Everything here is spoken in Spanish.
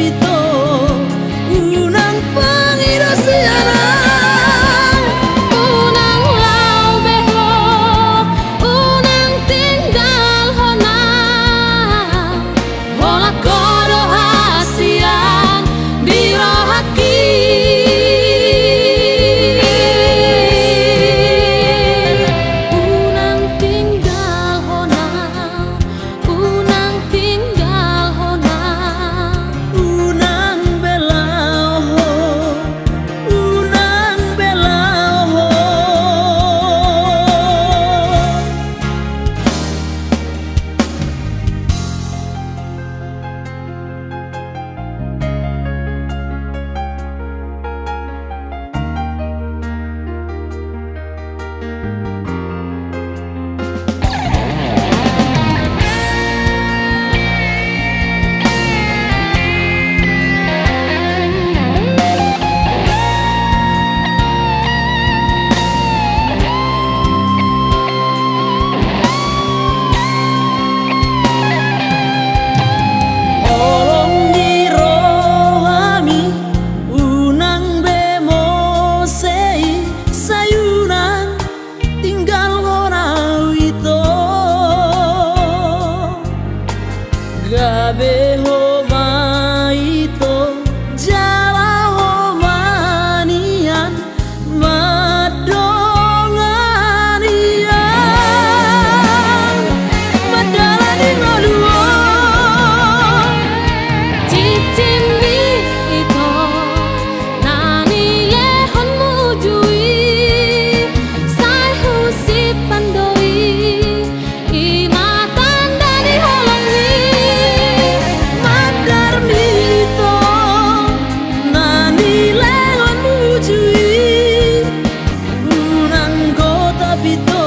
hábitos. hábito.